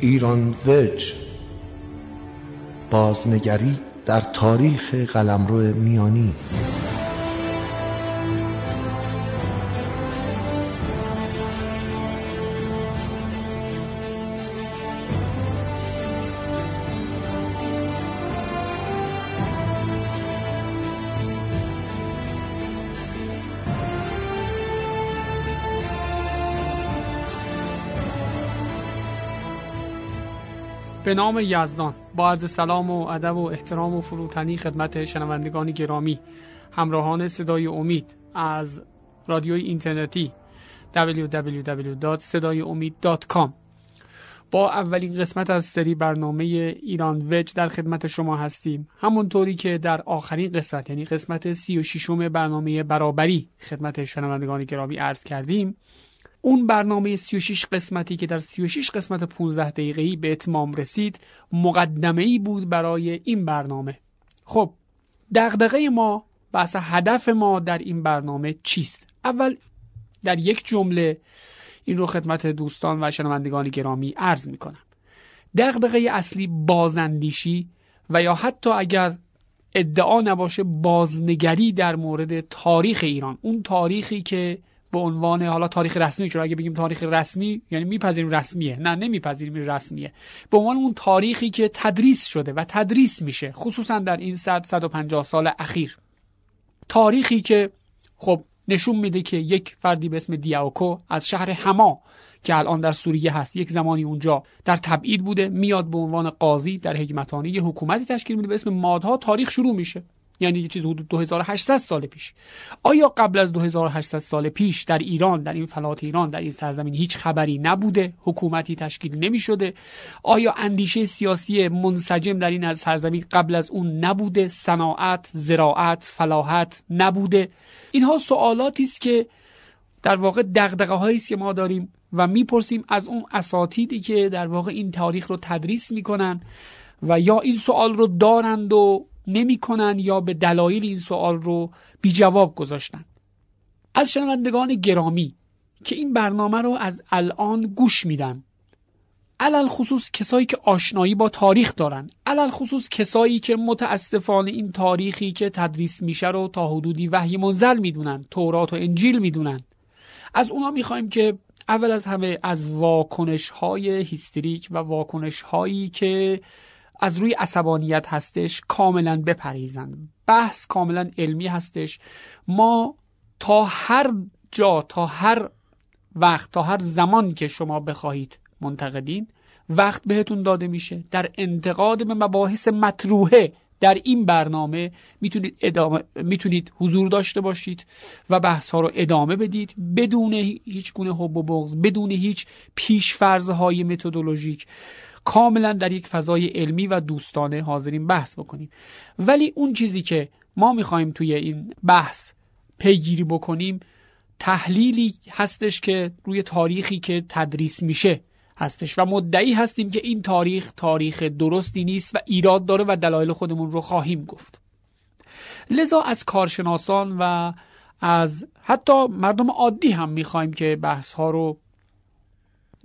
ایران وج بازنگری در تاریخ قلمرو میانی. به نام یزدان. با عرض سلام و ادب و احترام و فروتنی خدمت شنوندگان گرامی همراهان صدای امید از رادیوی اینترنتی www.sedayeomid.com با اولین قسمت از سری برنامه ایران وج در خدمت شما هستیم. همونطوری که در آخرین قسمت یعنی قسمت سی و ششم برنامه برابری خدمت شنوندگان گرامی عرض کردیم اون برنامه 36 قسمتی که در 36 قسمت 15 دقیقه‌ای به اتمام رسید مقدمه ای بود برای این برنامه. خب دغدغه ما و هدف ما در این برنامه چیست؟ اول در یک جمله این رو خدمت دوستان و شنوندگان گرامی عرض می کنم دغدغه اصلی بازندیشی و یا حتی اگر ادعا نباشه بازنگری در مورد تاریخ ایران. اون تاریخی که به عنوان حالا تاریخ رسمی چون اگه بگیم تاریخ رسمی یعنی میپذیریم رسمیه. نه نمیپذیریم رسمیه. به عنوان اون تاریخی که تدریس شده و تدریس میشه خصوصا در این 100 150 سال اخیر. تاریخی که خب نشون میده که یک فردی به اسم دیاوکو از شهر هما که الان در سوریه هست یک زمانی اونجا در تبعید بوده میاد به عنوان قاضی در حکمتانی یه حکومتی تشکیل میده به اسم مادها تاریخ شروع میشه. یعنی یه چیز حدود 2800 سال پیش. آیا قبل از 2800 سال پیش در ایران در این فلات ایران در این سرزمین هیچ خبری نبوده؟ حکومتی تشکیل نمی شده آیا اندیشه سیاسی منسجم در این از سرزمین قبل از اون نبوده؟ صناعت زراعت فلاحت نبوده؟ اینها سوالاتی است که در واقع دغدغه هایی است که ما داریم و می‌پرسیم از اون اساتیدی که در واقع این تاریخ رو تدریس می‌کنن و یا این سوال رو دارند و نمی‌کنن یا به دلایل این سوال رو بی جواب گذاشتن. از شنوندگان گرامی که این برنامه رو از الان گوش میدن علل خصوص کسایی که آشنایی با تاریخ دارن علل خصوص کسایی که متاسفانه این تاریخی که تدریس میشه رو تا حدودی وحی منزل می‌دونن تورات و انجیل می‌دونن. از اونا می‌خوایم که اول از همه از واکنش های هیستریک و واکنش هایی که از روی عصبانیت هستش کاملا بپریزند بحث کاملا علمی هستش. ما تا هر جا تا هر وقت تا هر زمان که شما بخواهید منتقدین وقت بهتون داده میشه. در انتقاد به مباحث مطروحه در این برنامه می‌تونید ادامه می‌تونید حضور داشته باشید و بحث ها رو ادامه بدید. بدون هیچ گونه حب و بغض بدون هیچ پیشفرض های متدولوژیک. کاملا در یک فضای علمی و دوستانه حاضرین بحث بکنیم. ولی اون چیزی که ما می‌خوایم توی این بحث پیگیری بکنیم تحلیلی هستش که روی تاریخی که تدریس میشه هستش و مدعی هستیم که این تاریخ تاریخ درستی نیست و ایراد داره و دلایل خودمون رو خواهیم گفت. لذا از کارشناسان و از حتی مردم عادی هم می‌خوایم که بحث ها رو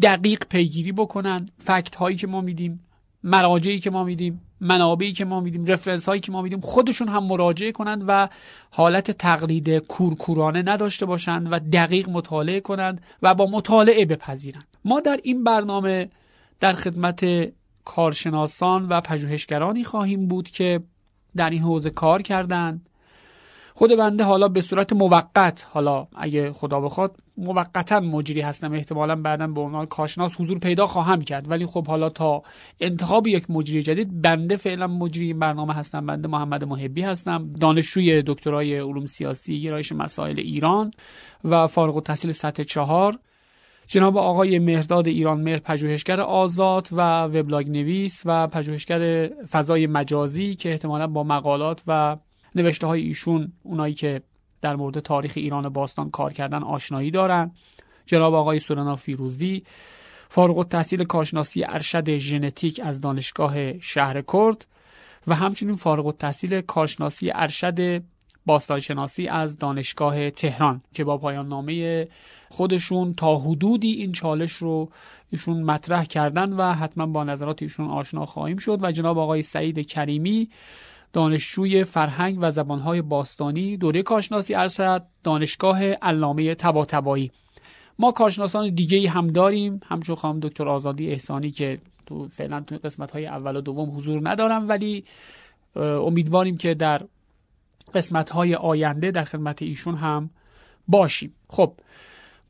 دقیق پیگیری بکنن فکت هایی که ما میدیم مراجعی که ما میدیم منابعی که ما میدیم رفرنس هایی که ما میدیم خودشون هم مراجعه کنند و حالت تقلید کورکورانه نداشته باشند و دقیق مطالعه کنند و با مطالعه بپذیرند. ما در این برنامه در خدمت کارشناسان و پژوهشگرانی خواهیم بود که در این حوزه کار کردند. خود بنده حالا به صورت موقت حالا اگه خدا بخواد موقتا مجری هستم احتمالا بعدا به عنوان کارشناس حضور پیدا خواهم کرد. ولی خب حالا تا انتخاب یک مجری جدید بنده فعلا مجری این برنامه هستم. بنده محمد محبی هستم دانشجوی دکترای علوم سیاسی گرایش مسائل ایران و فارغ التحصیل سطح چهار. جناب آقای مهرداد ایران مهر پژوهشگر آزاد و وبلاگ نویس و پژوهشگر فضای مجازی که احتمالا با مقالات و نوشته های ایشون اونایی که در مورد تاریخ ایران باستان کار کردن آشنایی دارن. جناب آقای سورنا فیروزی فارغ التحصیل کارشناسی ارشد ژنتیک از دانشگاه شهر کرد و همچنین فارغ التحصیل کارشناسی ارشد باستانشناسی از دانشگاه تهران که با پایان نامه خودشون تا حدودی این چالش رو ایشون مطرح کردن و حتما با نظرات ایشون آشنا خواهیم شد. و جناب آقای سعید کریمی دانشجوی فرهنگ و زبانهای باستانی دوره کاشناسی ارشد دانشگاه علامه تباتبایی ما کارشناسان دیگه هم داریم همچون خانم دکتر آزادی احسانی که تو فعلا تو قسمت های اول و دوم حضور ندارم ولی امیدواریم که در قسمت های آینده در خدمت ایشون هم باشیم. خب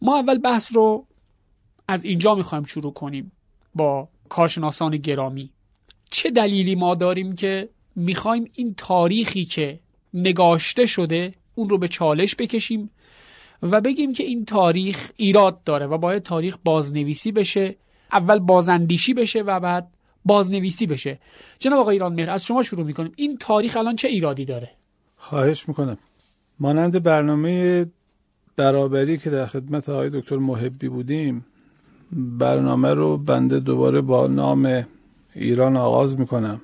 ما اول بحث رو از اینجا می‌خوایم شروع کنیم با کارشناسان گرامی. چه دلیلی ما داریم که می‌خوایم این تاریخی که نگاشته شده اون رو به چالش بکشیم و بگیم که این تاریخ ایراد داره و باید تاریخ بازنویسی بشه اول بازاندیشی بشه و بعد بازنویسی بشه. جناب آقای ایران مهر از شما شروع می‌کنیم. این تاریخ الان چه ایرادی داره؟ خواهش می‌کنم. مانند برنامه برابری که در خدمت آقای دکتر محبی بودیم برنامه رو بنده دوباره با نام ایران آغاز می‌کنم.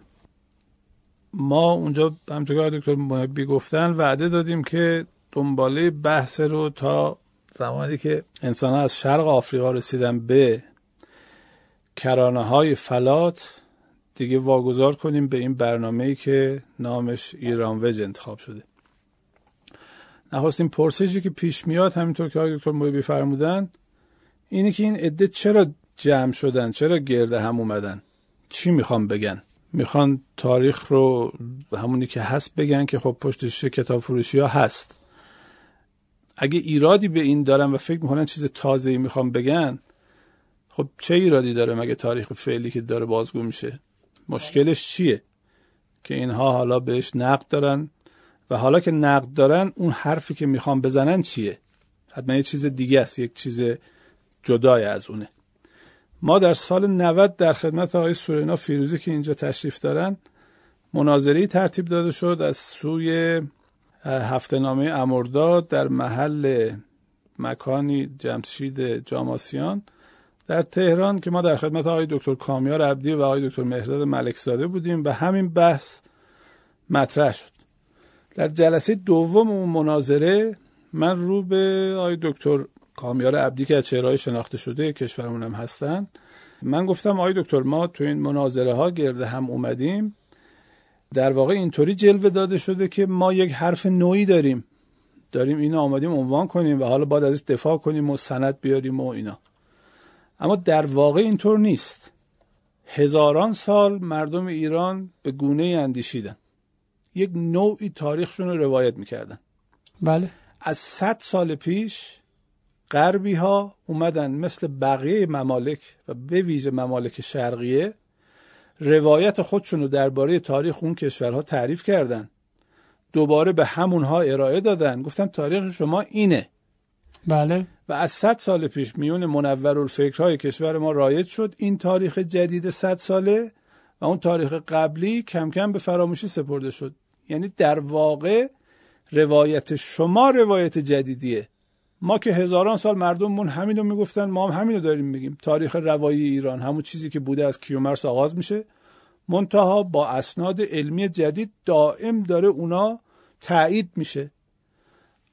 ما اونجا همچنین که دکتر محبی گفتن وعده دادیم که دنباله بحث رو تا زمانی که انسان از شرق آفریقا رسیدن به کرانه های فلات دیگه واگذار کنیم به این برنامه ای که نامش ایران وج انتخاب شده. نخواستیم پرسشی که پیش میاد همینطور که آقای دکتر محبی فرمودن اینه که این عده چرا جمع شدن؟ چرا گرده هم اومدن؟ چی می‌خوام بگن؟ می‌خوان تاریخ رو همونی که هست بگن که خب پشتش کتاب فروشی ها هست. اگه ایرادی به این دارن و فکر می‌کنن چیز تازه ای می‌خوام بگن خب چه ایرادی داره مگه تاریخ فعلی که داره بازگو میشه؟ مشکلش چیه؟ که اینها حالا بهش نقد دارن و حالا که نقد دارن اون حرفی که می‌خوام بزنن چیه؟ حتما یه چیز دیگه است یک چیز جدای از اونه. ما در سال 90 در خدمت آقای سورینا فیروزی که اینجا تشریف دارن مناظری ترتیب داده شد از سوی هفته نامه امرداد در محل مکانی جمشید جاماسیان در تهران که ما در خدمت آقای دکتر کامیار عبدی و آقای دکتر مهرداد ملکزاده بودیم. و همین بحث مطرح شد. در جلسه دوم اون مناظره من رو به آقای دکتر کامیار عبدی که از چهرهای شناخته شده کشورمون هم هستن. من گفتم آقای دکتر ما تو این مناظره ها گرده هم اومدیم. در واقع اینطوری جلوه داده شده که ما یک حرف نوعی داریم. داریم اینو آمدیم عنوان کنیم و حالا باید ازش دفاع کنیم و سند بیاریم و اینا. اما در واقع اینطور نیست. هزاران سال مردم ایران به گونه اندیشیدن. یک نوعی تاریخشون رو روایت می‌کردن. بله. از صد سال پیش غربی ها اومدن مثل بقیه ممالک و به ویژه ممالک شرقیه روایت خودشون رو درباره تاریخ اون کشورها تعریف کردن. دوباره به همونها ارائه دادن. گفتن تاریخ شما اینه. بله. و از صد سال پیش میون منور الفکرهای کشور ما رایج شد این تاریخ جدید صد ساله و اون تاریخ قبلی کم کم به فراموشی سپرده شد. یعنی در واقع روایت شما روایت جدیدیه. ما که هزاران سال مردممون همینو می‌گفتن ما هم همینو داریم میگیم. تاریخ روایی ایران همون چیزی که بوده از کیومرس آغاز میشه. منتها با اسناد علمی جدید دائم داره اونا تایید میشه.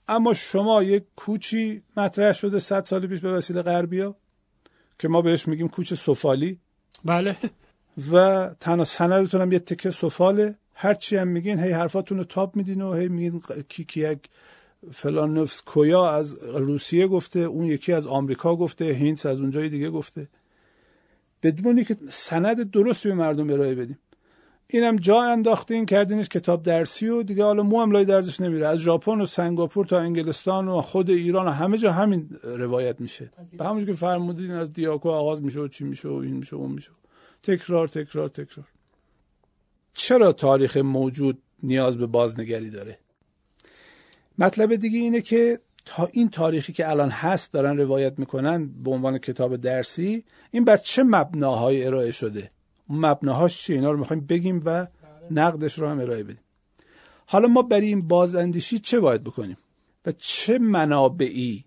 اما شما یک کوچی مطرح شده صد سال پیش به وسیله غربیا که ما بهش میگیم کوچ سفالی. بله. و تنها سندتون هم یه تکه سفاله. هرچی هم میگین هی حرفاتون رو تاب میدین و هی میگین کی کی فلان نفس کویا از روسیه گفته اون یکی از آمریکا گفته هینس از اونجای دیگه گفته. بدون که سند درست به مردم ارائه بدیم. اینم جا انداختین کردینش کتاب درسی و دیگه حالا مو هم لای درزش نمیره. از ژاپن و سنگاپور تا انگلستان و خود ایران و همه جا همین روایت میشه. به همونجور که فرمودین از دیاکو آغاز میشه و چی میشه و این میشه و اون میشه. تکرار تکرار تکرار. چرا تاریخ موجود نیاز به بازنگری داره؟ مطلب دیگه اینه که تا این تاریخی که الان هست دارن روایت می‌کنن به عنوان کتاب درسی این بر چه مبناهای ارائه شده؟ مبناهاش چیه؟ اینا رو می‌خوایم بگیم و نقدش رو هم ارائه بدیم. حالا ما برای این بازاندیشی چه باید بکنیم؟ و چه منابعی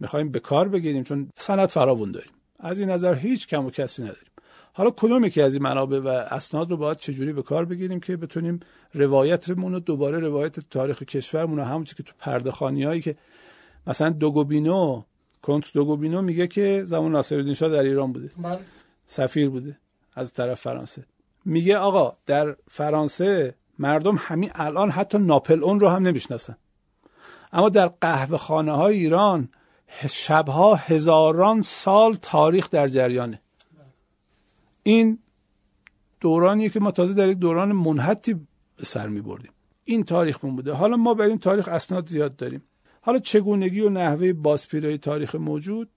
می‌خوایم به کار بگیریم؟ چون سند فراوون داریم. از این نظر هیچ کم و کسی نداریم. حالا کدوم یکی از این منابع و اسناد رو باید چجوری به کار بگیریم که بتونیم روایتمون رو دوباره روایت تاریخ کشورمون رو که تو پرده هایی که مثلا دوگوبینو کنت دوگوبینو میگه که زمان ناصرالدین شاه در ایران بوده. بله. سفیر بوده از طرف فرانسه. میگه آقا در فرانسه مردم همین الان حتی ناپل اون رو هم نمی‌شناسن. اما در قهوه خانه های ایران شبها هزاران سال تاریخ در جریانه. این دورانی که ما تازه در یک دوران منحتی به سر می بردیم. این تاریخ بوده. حالا ما بر این تاریخ اسناد زیاد داریم. حالا چگونگی و نحوه بازپیرایی تاریخ موجود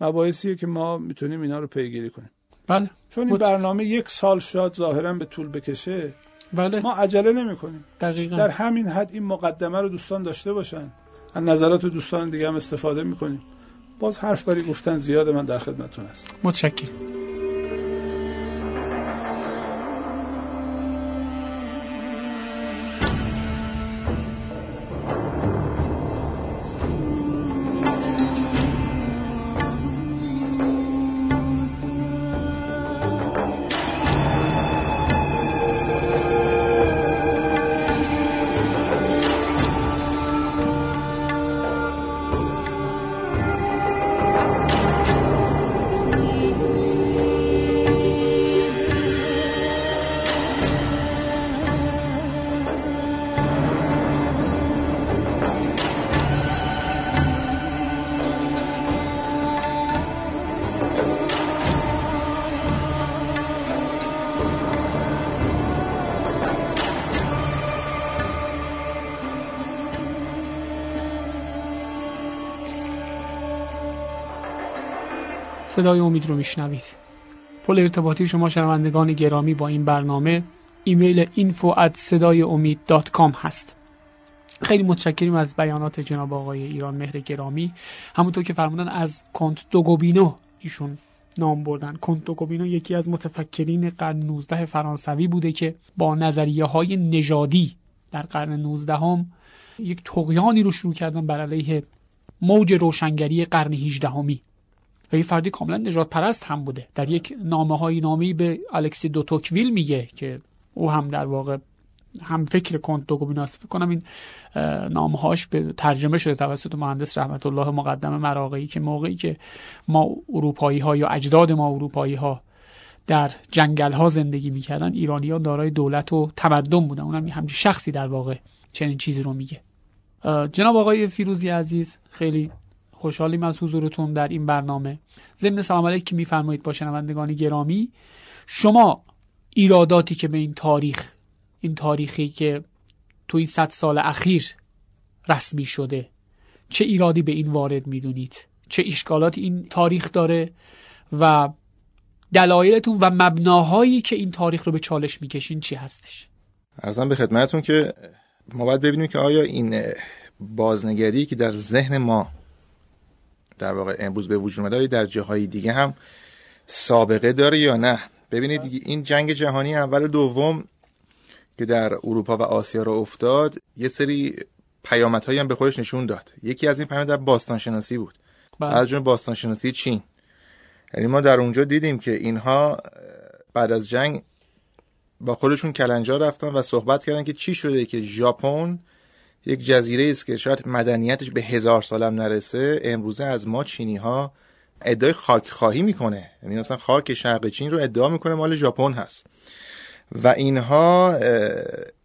مباحثیه که ما می‌تونیم اینا رو پیگیری کنیم. بله. چون این برنامه یک سال شاد ظاهرا به طول بکشه بله. ما عجله نمی کنیم دقیقا. در همین حد این مقدمه رو دوستان داشته باشن. از نظرات دوستان دیگه هم استفاده می‌کنیم. باز حرف بری گفتن زیاده من در خدمتتون هستم. متشکرم. صدای امید رو میشنوید. پل ارتباطی شما شنوندگان گرامی با این برنامه ایمیل info at صدای امید هست. خیلی متشکریم از بیانات جناب آقای ایران مهر گرامی. همونطور که فرمودن از کنت دوگوبینو ایشون نام بردن. کنت دوگوبینو یکی از متفکرین قرن 19 فرانسوی بوده که با نظریه های نژادی در قرن 19 هم یک تقیانی رو شروع کردن بر علیه موج روشنگری قرن 18 همی و یه فردی کاملا نجات پرست هم بوده. در یک نامه های نامی به الکسی دوتوکویل میگه که او هم در واقع هم فکر کنت دوگوبیناس فکر کنم این نامه هاش به ترجمه شده توسط مهندس رحمت الله مقدم مراقعی که موقعی که ما اروپایی ها یا اجداد ما اروپایی ها در جنگل ها زندگی می‌کردن ایرانی ها دارای دولت و تمدن بودن. اونم همچین شخصی در واقع چنین چیزی رو میگه. جناب آقای فیروزی عزیز خیلی خوشحالیم از حضورتون در این برنامه. ضمن سلام علیک که میفرمایید با شنوندگان گرامی. شما ایراداتی که به این تاریخ این تاریخی که تو این صد سال اخیر رسمی شده چه ایرادی به این وارد می‌دونید؟ چه اشکالاتی این تاریخ داره؟ و دلایلتون و مبناهایی که این تاریخ رو به چالش می‌کشین چی هستش؟ ارزم به خدمتتون که ما باید ببینیم که آیا این بازنگری که در ذهن ما در واقع امروز به وجود اومده در جاهای دیگه هم سابقه داره یا نه؟ ببینید این جنگ جهانی اول و دوم که در اروپا و آسیا رو افتاد یه سری پیامدهایی هم به خودش نشون داد. یکی از این پیامد در باستان شناسی بود. بله. از باستان شناسی چین. یعنی ما در اونجا دیدیم که اینها بعد از جنگ با خودشون کلنجا رفتن و صحبت کردن که چی شده که ژاپن یک جزیره است که شاید مدنیتش به هزار سالم نرسه. امروزه از ما چینی ها ادعای خاک خواهی می‌کنه. یعنی مثلا خاک شرق چین رو ادعا می‌کنه مال ژاپن هست. و اینها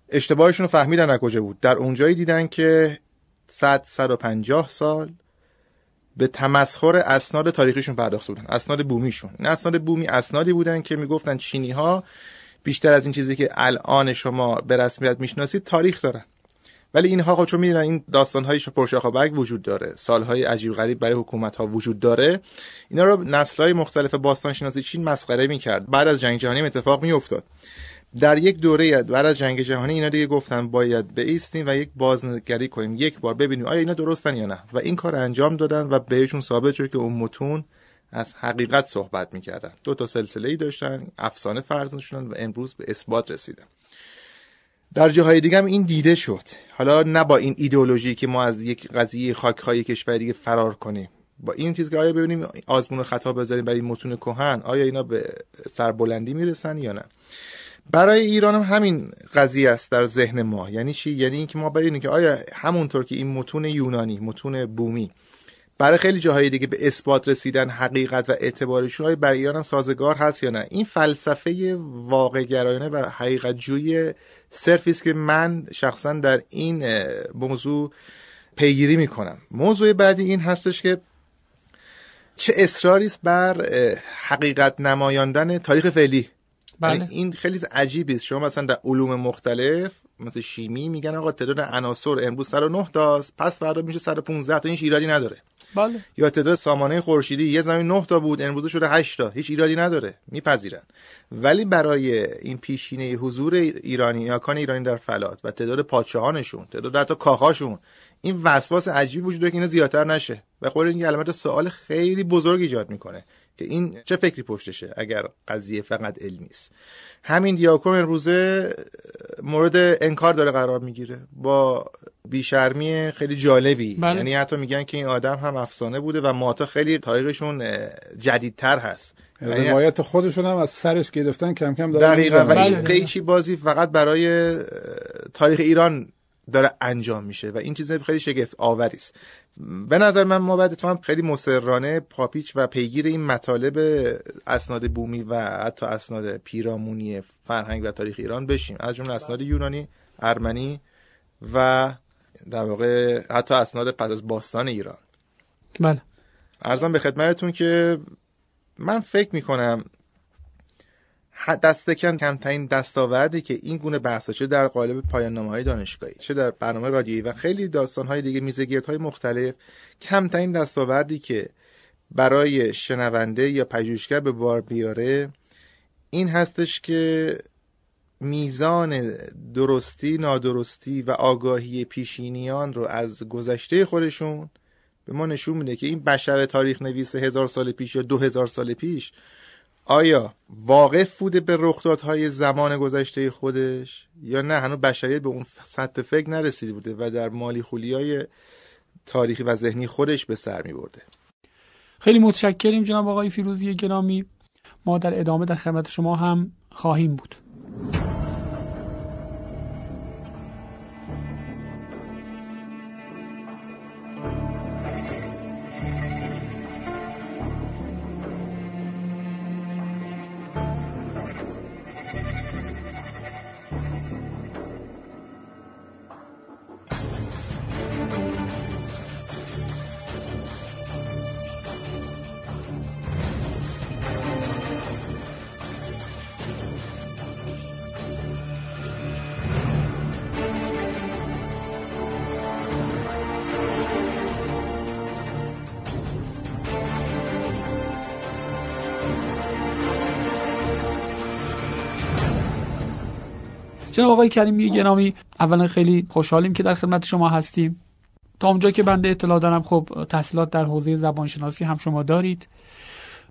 اشتباهشون رو فهمیدن کجا بود. در اونجایی دیدن که 100 150 سال به تمسخر اسناد تاریخیشون پرداخته بودن. اسناد بومیشون. این اسناد بومی اسنادی بودن که می‌گفتن چینی ها بیشتر از این چیزی که الان شما به رسمیت می‌شناسید تاریخ دارن. ولی اینها چون می‌دونن این داستان های پرشاخ برگ وجود داره سالهای عجیب غریب برای حکومت ها وجود داره اینا رو نسل های مختلف باستان شناسی چین مسخره می‌کرد. بعد از جنگ جهانی اتفاق میافتاد. در یک دوره بعد از جنگ جهانی اینا دیگه گفتن باید بیستیم و یک بازنگری کنیم. یک بار ببینیم آیا اینا درستن یا نه. و این کار انجام دادن و بهشون ثابت شد که اون متون از حقیقت صحبت می‌کردن. دو تا سلسله ای داشتن افسانه فرض و امروز به اثبات رسیدن. در جاهای دیگه هم این دیده شد. حالا نه با این ایدئولوژی که ما از یک قضیه خاکخواهی کشور دیگه فرار کنیم. با این چیز که آیا ببینیم آزمون خطا بذاریم برای متون کهن آیا اینا به سربلندی می‌رسن یا نه؟ برای ایران هم همین قضیه است در ذهن ما. یعنی چی؟ یعنی اینکه ما ببینیم که آیا همونطور که این متون یونانی متون بومی برای خیلی جاهای دیگه به اثبات رسیدن حقیقت و اعتبارشون های برای ایران هم سازگار هست یا نه؟ این فلسفه واقع گرایانه و حقیقت جوی صرفی است که من شخصا در این موضوع پیگیری می‌کنم. موضوع بعدی این هستش که چه اصراری است بر حقیقت نمایاندن تاریخ فعلی؟ بله. یعنی این خیلی عجیبی است. شما مثلا در علوم مختلف مثل شیمی میگن آقا تعداد عناصر امروز 109 تاست پس فردا میشه 115 تا این ایرادی نداره. بله. یا تعداد سامانه خورشیدی یه زمین 9 تا بود امروز شده 8 تا هیچ ایرادی نداره. میپذیرن. ولی برای این پیشینه حضور ایرانی یا کان ایرانی در فلات و تعداد پادشاهانشون تعداد حتی کاخاشون این وسواس عجیبی وجود داره که اینا زیادتر نشه. و خود این علامت سوال خیلی بزرگ ایجاد می‌کنه. که این چه فکری پشتشه اگر قضیه فقط علمی است همین دیاکو امروزه مورد انکار داره قرار می‌گیره. با بیشرمی خیلی جالبی. بله. یعنی حتی میگن که این آدم هم افسانه بوده و ماتا خیلی تاریخشون جدیدتر هست. یعنی روایت خودشون هم از سرش گرفتن کم کم داره دقیقا. و بله. این قیچی بازی فقط برای تاریخ ایران داره انجام میشه و این چیز خیلی شگفت آوری است. به نظر من ما باید هم خیلی مسررانه پاپیچ و پیگیر این مطالب اسناد بومی و حتی اسناد پیرامونی فرهنگ و تاریخ ایران بشیم. از جمله اسناد یونانی ارمنی و در واقع حتی اسناد پس از باستان ایران. بله. ارزم به خدمتتون که من فکر می‌کنم دست کم کمترین دستاوردی که این گونه بحثا چه در قالب پایان نامه های دانشگاهی چه در برنامه رادیویی و خیلی داستان های دیگه میزگیت های مختلف کمترین دستاوردی که برای شنونده یا پژوهشگر به بار بیاره این هستش که میزان درستی نادرستی و آگاهی پیشینیان رو از گذشته خودشون به ما نشون میده که این بشر تاریخ نویس هزار سال پیش یا دو هزار سال پیش آیا واقف بوده به رخدادهای زمان گذشته خودش؟ یا نه هنوز بشریت به اون سطح فکر نرسیده بوده و در مالی خولی های تاریخی و ذهنی خودش به سر می برده خیلی متشکریم جناب آقای فیروزی گرامی. ما در ادامه در خدمت شما هم خواهیم بود. جناب آقای کریمی گرامی اولا خیلی خوشحالیم که در خدمت شما هستیم. تا اونجا که بنده اطلاع دارم خب تحصیلات در حوزه زبانشناسی هم شما دارید.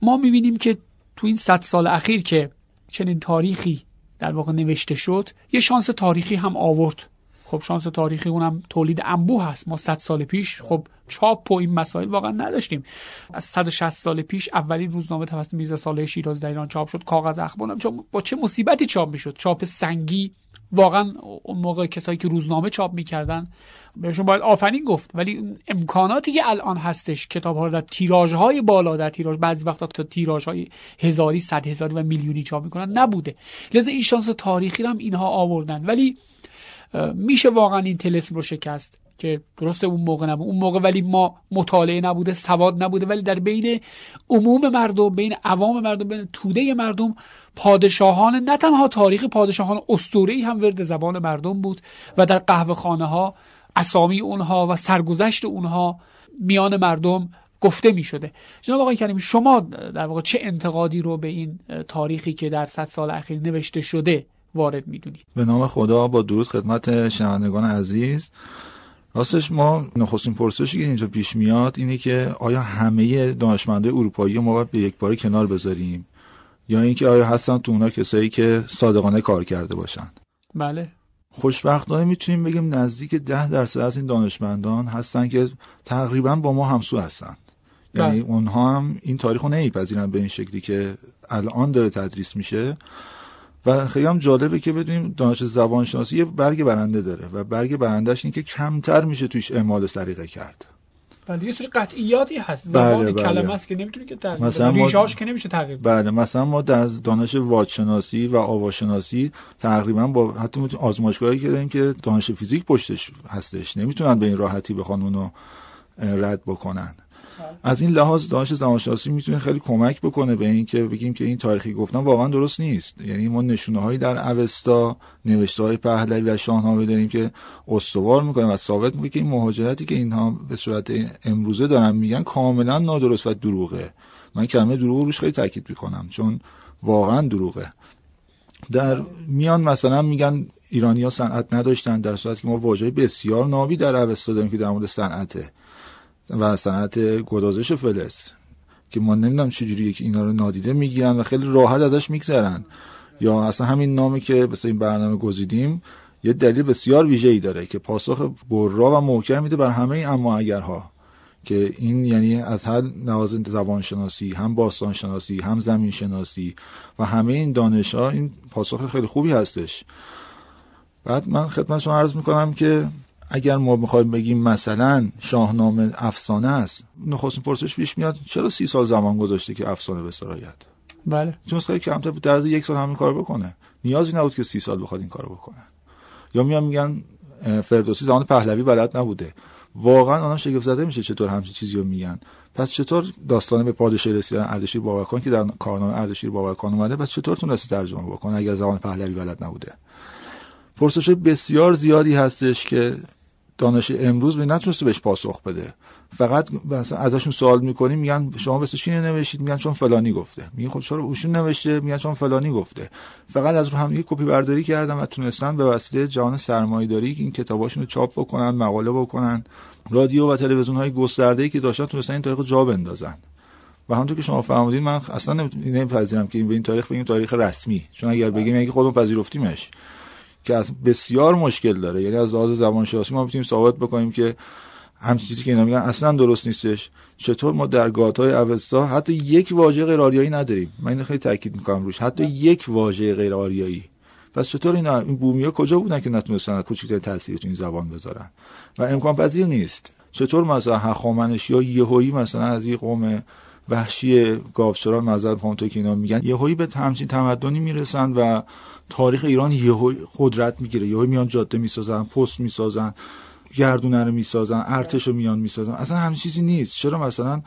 ما می‌بینیم که تو این صد سال اخیر که چنین تاریخی در واقع نوشته شد یه شانس تاریخی هم آورد. خب شانس تاریخی اونم تولید انبوه هست. ما 100 سال پیش خب چاپ و این مسائل واقعا نداشتیم. از 160 سال پیش اولین روزنامه توسط میرزا صالح شیراز در ایران چاپ شد. کاغذ اخبار با چه مصیبتی چاپ می‌شد؟ چاپ سنگی. واقعا اون موقع کسایی که روزنامه چاپ می‌کردن بهشون باید آفرین گفت. ولی امکاناتی که الان هستش کتاب ها در تیراژ های بالا در تیراژ بعضی وقتا تا تیراژ های هزاری صد هزاری و میلیونی چاپ می‌کنن نبوده. لذا این شانس تاریخی هم اینها آوردن. ولی میشه واقعا این تلسم رو شکست که درسته اون موقع نبود. اون موقع ولی ما مطالعه نبوده سواد نبوده ولی در بین عموم مردم بین عوام مردم بین توده مردم پادشاهان نه تنها تاریخ پادشاهان اسطوره‌ای هم ورد زبان مردم بود و در قهوه خانه ها اسامی اونها و سرگذشت اونها میان مردم گفته می شده جناب آقای کریمی شما در واقع چه انتقادی رو به این تاریخی که در صد سال اخیر نوشته شده وارد می‌دونید. به نام خدا با درود خدمت شنوندگان عزیز. راستش ما نخستین پرسشی که اینجا پیش میاد اینه که آیا همه دانشمندای اروپایی ما باید به یک بار کنار بذاریم؟ یا اینکه آیا هستن تو اونا کسایی که صادقانه کار کرده باشن؟ بله. خوشبختانه می‌تونیم بگیم نزدیک ده درصد از این دانشمندان هستن که تقریبا با ما همسو هستن. یعنی بله. اونها هم این تاریخ رو نمیپذیرن به این شکلی که الان داره تدریس میشه. و خیلی هم جالبه که بدونیم دانش زبانشناسی یه برگ برنده داره و برگ برندهش این که کمتر میشه توش اعمال سریقه کرد بله یه سری قطعیاتی هست بله، زبان بله. کلمه است که نمی‌تونی که تغییر مثلا. ما- که نمیشه تغییر. بله مثلا ما در دانش واجشناسی و آواشناسی تقریبا با حتی می‌تونیم آزمایشگاهی که داریم که دانش فیزیک پشتش هستش نمی‌تونن به این راحتی بخوان اونو رد بکنن از این لحاظ دانش زبانشناسی می‌تونه خیلی کمک بکنه به این که بگیم که این تاریخی گفتن واقعا درست نیست. یعنی ما نشونه هایی در اوستا نوشته های پهلوی و شاهنامه داریم که استوار می‌کنه و ثابت می‌کنه که این مهاجرتی که اینها به صورت امروزه دارن میگن کاملا نادرست و دروغه. من کلمه دروغ رو روش خیلی تاکید می‌کنم چون واقعا دروغه. در میان مثلا میگن ایرانی ها صنعت نداشتن در صورتی که ما واژه بسیار نابی در اوستا داریم که در مورد صنعته. و صنعت گدازش فلز که ما نمی‌دونم چجوریه که اینا رو نادیده می‌گیرن و خیلی راحت ازش میگذرن. یا اصلا همین نامی که مثل این برنامه گزیدیم یه دلیل بسیار ویژه‌ای داره که پاسخ برا و محکم میده بر همه این اما اگرها. که این یعنی از هر لحاظ زبان شناسی هم باستان شناسی هم زمین شناسی و همه این دانش ها این پاسخ خیلی خوبی هستش. بعد من خدمت شما عرض می‌کنم که اگر ما می‌خوایم بگیم مثلا شاهنامه افسانه است نخستین پرسش پیش میاد چرا سی سال زمان گذاشته که افسانه بسراید؟ بله. چون خیلی کمتر بود در از یک سال همین کار بکنه. نیازی نبود که سی سال بخواد این کارو بکنه. یا میان میگن فردوسی زمان پهلوی بلد نبوده. واقعا آنها شگفت زده میشه چطور همچین چیزی رو میگن. پس چطور داستان به پادشاهی رسیدن اردشیر بابکان که در کارنامه اردشیر بابکان اومده پس چطور تونسته ترجمه بکنه اگر زمان پهلوی بلد نبوده؟ پرسش بسیار زیادی هستش که دانش امروز به نتونسته بهش پاسخ بده. فقط ازشون سوال می‌کنیم میگن شما بس چی نوشتید میگن چون فلانی گفته. میگن خب چرا اوشون نوشته؟ میگن چون فلانی گفته. فقط از رو هم دیگه کپی برداری کردن و تونستن به وسیله جهان سرمایه‌داری این کتاباشون رو چاپ بکنن مقاله بکنن. رادیو و تلویزیون های گسترده که داشتن تونستن این تاریخ رو جا بندازن. و همونطور که شما فرمودین من اصلا نمیپذیرم که این به این تاریخ بگیم تاریخ رسمی. چون اگر بگیم یعنی خودمون پذیرفتیمش. که از بسیار مشکل داره. یعنی از لحاظ زبان شناسی ما می‌تونیم ثابت بکنیم که همچین چیزی که اینا میگن اصلا درست نیستش. چطور ما در گاتای اوستا حتی یک واژه غیر آریایی نداریم. من اینو خیلی تاکید می‌کنم روش. حتی یک واژه غیر آریایی پس چطور اینا این بومیا کجا بودن که نتونستن کوچکترین تأثیری تو این زبان بذارن؟ و امکان پذیر نیست. چطور مثلا هخامنشی یا یهویی مثلا از این قوم وحشی گاوچران نظر همونطور که اینا میگن یهویی به همچین تمدنی می‌رسن و تاریخ ایران یهو قدرت می‌گیره. یهو میان جاده می‌سازن پست می‌سازن گردونه رو می‌سازن ارتش رو میان می‌سازن. اصلا همین چیزی نیست. چرا مثلا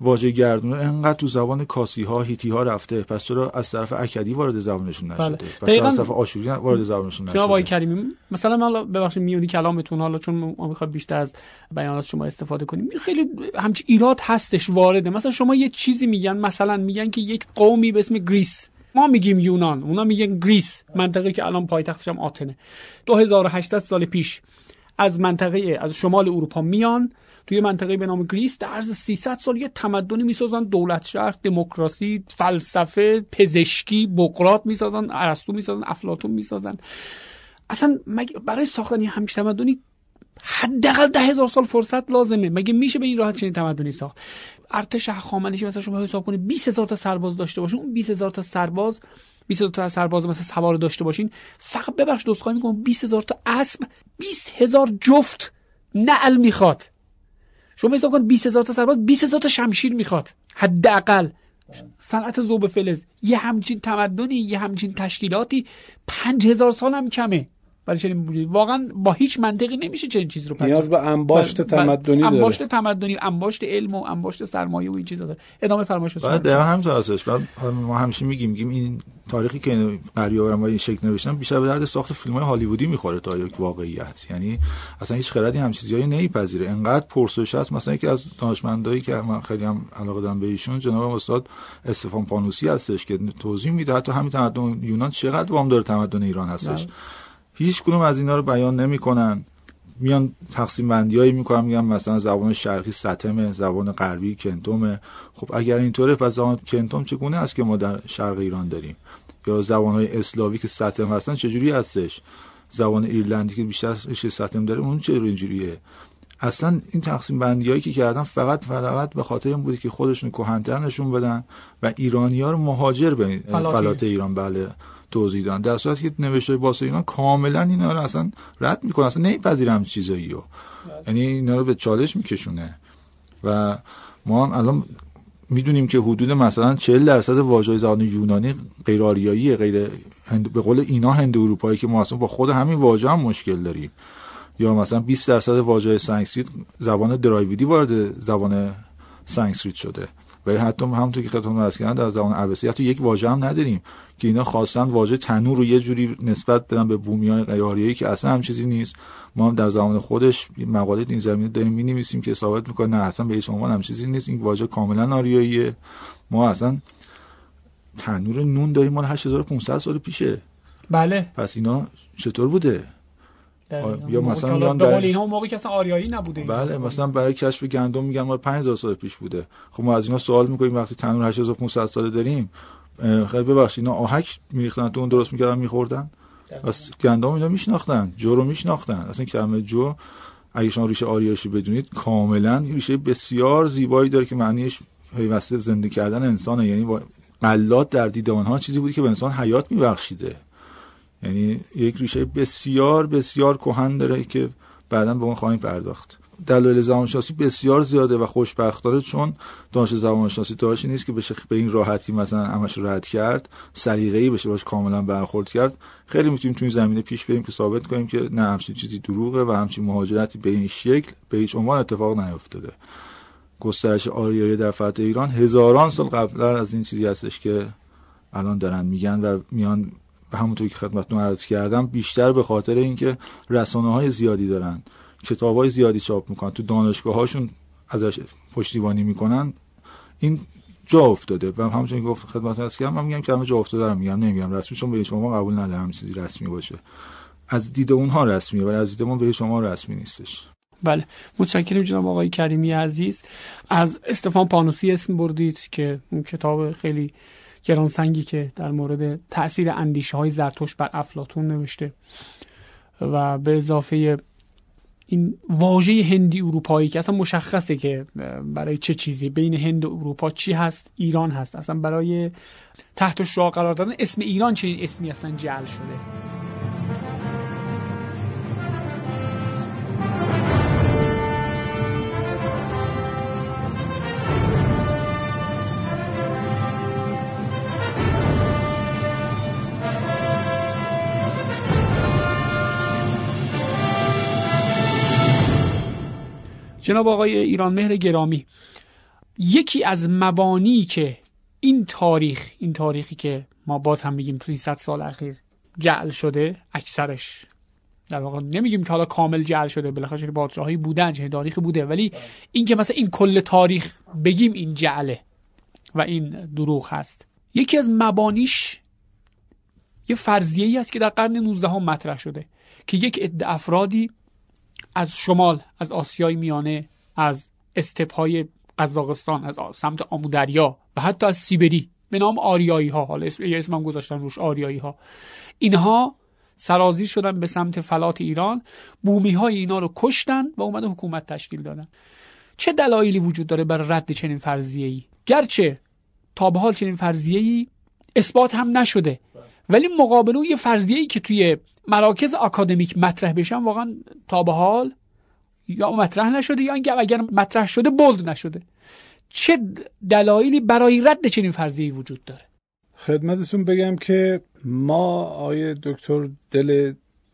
واژه گردونه انقدر تو زبان کاسی ها هیتی ها رفته. پس چرا از طرف اکدی وارد زبانشون نشده؟ بله. پس دقیقاً- از طرف آشوری وارد زبانشون جناب آقای نشده کریمی؟ مثلا من ببخشید میون کلامتون حالا چون ما می‌خوایم بیشتر از بیانات شما استفاده کنیم. خیلی همچین ایراد هستش وارده. مثلا شما یه چیزی میگن مثلا میگن که یک قومی به اسم گریس. ما میگیم یونان اونا میگن گریس. منطقه که الان پایتختش هم آتنه. 2800 سال پیش از منطقه از شمال اروپا میان توی منطقه به نام گریس در عرض 300 سال یه تمدنی می‌سازن دولت شهر دموکراسی فلسفه پزشکی بقراط می‌سازن ارسطو می‌سازن افلاطون می‌سازن. اصلا مگه برای ساختن یه همچین تمدنی حداقل ده هزار سال فرصت لازمه؟ مگه میشه به این راحت چنین تمدنی ساخت؟ ارتش هخامنشی مثلا شما حساب کنید. 20 هزار تا سرباز داشته باشین. اون 20 هزار تا سرباز 20 هزار تا سرباز مثلا سوار داشته باشین. فقط ببخش دوستخواهی می‌کنم. 20 هزار تا اسب 20 هزار جفت نعل می‌خواد. شما حساب کن 20 هزار تا سرباز 20 هزار تا شمشیر می‌خواد. حداقل. صنعت ذوب فلز. یه همچین تمدنی یه همچین تشکیلاتی. 5000 سال هم کمه. برای چنین وجود واقعا با هیچ منطقی نمیشه چنین چیزی رو نیاز به انباشت بله، بله. تمدنی داره. انباشت تمدنی انباشت علم و انباشت سرمایه و این چیزا داره. ادامه فرمایش بعد دقیقا همینطور هستش. بعد ما همیشه میگیم میگیم این تاریخی که قریبا ما این شکل نوشتن بیشتر به درد ساخت فیلم های هالیوودی می‌خوره تا یک واقعیت. یعنی اصلا هیچ خردی هم چیزایی نمیپذیره. انقدر پرسش هست. مثلا یکی از دانشمندایی که من خیلی هم علاقه دارم به ایشون جناب استاد استفان پانوسی هستش که توضیح میده حتی همین تمدن یونان چقدر وام داره تمدن ایران هستش. هیچ کدوم از اینا رو بیان نمی‌کنن. میان تقسیم بندی هایی می‌کنن میگن مثلا زبان شرقی ستمه زبان غربی کنتومه. خب اگر اینطوره پس زبان کنتوم چگونه است که ما در شرق ایران داریم؟ یا زبان های اسلاوی که ستم هستن چجوری هستش؟ زبان ایرلندی که بیشتر ستم داره اون چه اینجوریه؟ اصلا این تقسیم بندی هایی که کردن فقط فقط به خاطر این بوده که خودشون کهنتر نشون بدن و ایرانی ها رو مهاجر به فلات ایران بله. توضیح دادن. در صورتی که نوشته‌های باستان ایران کاملا اینا رو اصلا رد می‌کنه اصلا نمیپذیرم چیزایی رو. بله. یعنی اینا رو به چالش میکشونه. و ما هم الان می‌دونیم که حدود مثلا 40 درصد واژه زبان یونانی غیر آریایی غیر هند... به قول اینا هند اروپایی که ما اصلا با خود همین واژه هم مشکل داریم. یا مثلا 20 درصد واژه سانسکریت زبان دراویدی وارد زبان سانسکریت شده. و حتی همونطور که خدمتتون عرض کردم در زبان اوستی حتی یک واژه هم نداریم که اینا خواستن واژه تنور رو یه جوری نسبت بدن به بومیای غیراریایی که اصلا هم چیزی نیست. ما هم در زمان خودش مقاله این زمینه داریم می‌نویسیم که ثابت می‌کنه نه اصلا به هیچ عنوان هم چیزی نیست. این واژه کاملا آریاییه. ما اصلا تنور نون داریم مال 8500 سال پیشه. بله. پس اینا چطور بوده؟ یا مثلا میان در اینا موقعی که اصلا آریایی نبوده بله مثلا برای کشف گندم میگن ما 5000 سال پیش بوده. خب ما از اینا سوال می‌کنیم وقتی تنور 8500 سال داریم خیلی ببخشید اینا آهک میریختن تو اون درست می‌کردن میخوردن. پس گندم اینا میشناختن جو رو میشناختن. اصلا کلمه جو اگه شما ریشه آریایشی بدونید کاملا ریشه بسیار زیبایی داره که معنیش پیوسته زنده کردن انسانه. یعنی قلات در دید آنها چیزی بودی که به انسان حیات میبخشیده. یعنی یک ریشه بسیار بسیار کهن داره که بعدا به اون خواهیم پرداخت. دلایل زبانشناسی بسیار زیاده و خوشبختانه چون دانش زبانشناسی دانشی نیست که بشه به این راحتی مثلا همش رد کرد سلیقه‌ای بشه باش کاملا برخورد کرد. خیلی می‌تونیم تو این زمینه پیش بریم که ثابت کنیم که نه همچین چیزی دروغه و همچین مهاجرتی به این شکل به هیچ عنوان اتفاق نیفتاده. گسترش آریایی در فتح ایران هزاران سال قبل از این چیزی هستش که الان دارن میگن و میان همونطور که خدمتتون عرض کردم بیشتر به خاطر اینکه رسانه های زیادی دارن کتاب های زیادی چاپ می‌کنن تو دانشگاه هاشون ازش پشتیبانی می‌کنن این جا افتاده. و همونطور که گفت خدمت عرض کردم من میگم که همه جا افتاده دارم میگم نمیگم. رسمی چون به شما قبول ندارم چیزی رسمی باشه. از دید اونها رسمیه ولی از دید ما به شما رسمی نیستش. بله. متشکرم جناب آقای کریمی عزیز. از استفان پانوسی اسم بردید که اون کتاب خیلی گرانسنگی که در مورد تاثیر اندیشه های زرتوش بر افلاتون نوشته و به اضافه این واژه هندی اروپایی که اصلا مشخصه که برای چه چیزی بین هند و اروپا چی هست ایران هست. اصلا برای تحت شعار قرار دادن اسم ایران چنین اسمی اصلا جعل شده. جناب آقای ایران مهر گرامی یکی از مبانی که این تاریخ این تاریخی که ما باز هم میگیم توی 100 سال اخیر جعل شده اکثرش. در واقع نمیگیم که حالا کامل جعل شده بالاخره چه پادشاهی بودن چه تاریخی بوده ولی این که مثلا این کل تاریخ بگیم این جعله و این دروغ هست. یکی از مبانیش یه فرضیه ای است که در قرن 19 هم مطرح شده که یک افرادی از شمال از آسیای میانه از استپهای قزاقستان از سمت آمودریا و حتی از سیبری به نام آریایی ها حالا اسم اسمم گذاشتن روش آریایی ها اینها سرازیر شدن به سمت فلات ایران. بومی های اینا رو کشتن و اومدن حکومت تشکیل دادن. چه دلایلی وجود داره بر رد چنین فرضیه ای گرچه تا به حال چنین فرضیه ای اثبات هم نشده. ولی مقابل اون یه فرضیه که توی مراکز آکادمیک مطرح بشن واقعا تا به حال یا مطرح نشده یا اینکه اگر مطرح شده بولد نشده. چه دلایلی برای رد چنین فرضیه‌ای وجود داره؟ خدمتتون بگم که ما آیه دکتر دل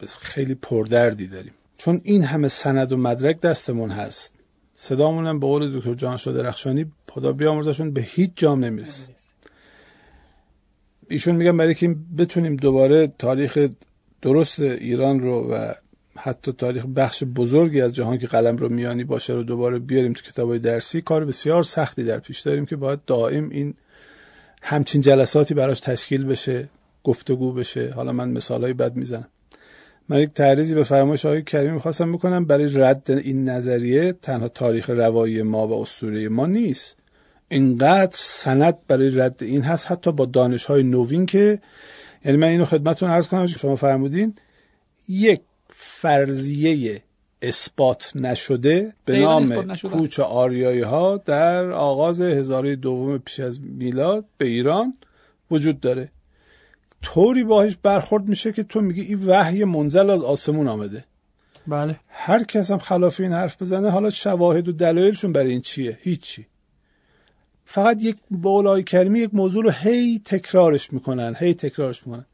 خیلی پردردی داریم. چون این همه سند و مدرک دستمون هست. صدامون هم به قول دکتر جانشاد درخشانی خدا بیامرزشون به هیچ جام نمی‌رسه. ایشون میگن برای که بتونیم دوباره تاریخ درست ایران رو و حتی تاریخ بخش بزرگی از جهان که قلم رو میانی باشه رو دوباره بیاریم تو کتابای درسی کار بسیار سختی در پیش داریم که باید دائم این همچین جلساتی براش تشکیل بشه گفتگو بشه. حالا من مثالهایی بد می‌زنم. من یک تعریضی به فرمایش آقای کریمی می‌خواستم بکنم. برای رد این نظریه تنها تاریخ روایی ما و اسطوره ما نیست. اینقدر سند برای رد این هست حتی با دانش های نوین که یعنی من اینو خدمتتون عرض کنم شما فرمودین یک فرضیه اثبات نشده به نام کوچ آریایی ها در آغاز هزاره دوم پیش از میلاد به ایران وجود داره. طوری باهاش برخورد میشه که تو میگی این وحی منزل از آسمون آمده. بله. هر کس هم خلاف این حرف بزنه حالا شواهد و دلایلشون برای این چیه؟ هیچی. فقط یک بولای کریمی یک موضوع رو هی تکرارش می‌کنن هی تکرارش می‌کنن.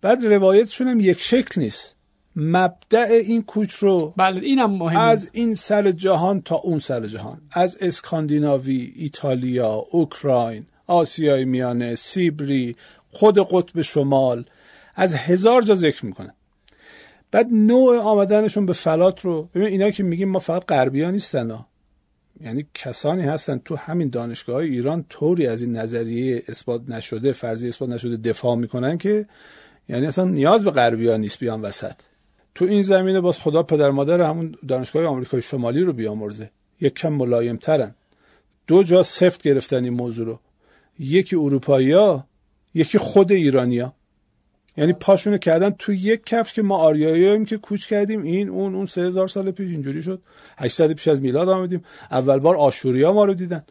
بعد روایتشون هم یک شکل نیست. مبدع این کوچ رو بله اینم مهمه. از این سر جهان تا اون سر جهان. از اسکاندیناوی ایتالیا اوکراین آسیای میانه سیبری خود قطب شمال از هزار جا ذکر می‌کنن. بعد نوع آمدنشون به فلات رو ببین اینا که میگیم ما فقط غربیا نیستن ها. یعنی کسانی هستن تو همین دانشگاه های ایران طوری از این نظریه اثبات نشده فرضی اثبات نشده دفاع می‌کنن که یعنی اصلا نیاز به غربیا نیست بیان وسط. تو این زمینه باز خدا پدر مادر همون دانشگاه آمریکای شمالی رو بیامرزه. یک کم ملایم ترن دو جا سفت گرفتن این موضوع رو. یکی اروپایی‌ها یکی خود ایرانیا یعنی پاشونو کردن تو یک کفش که ما آریاییم که کوچ کردیم. این اون اون سه هزار سال پیش اینجوری شد. 800 پیش از میلاد آمدیم. اول بار آشوریا ما رو دیدن.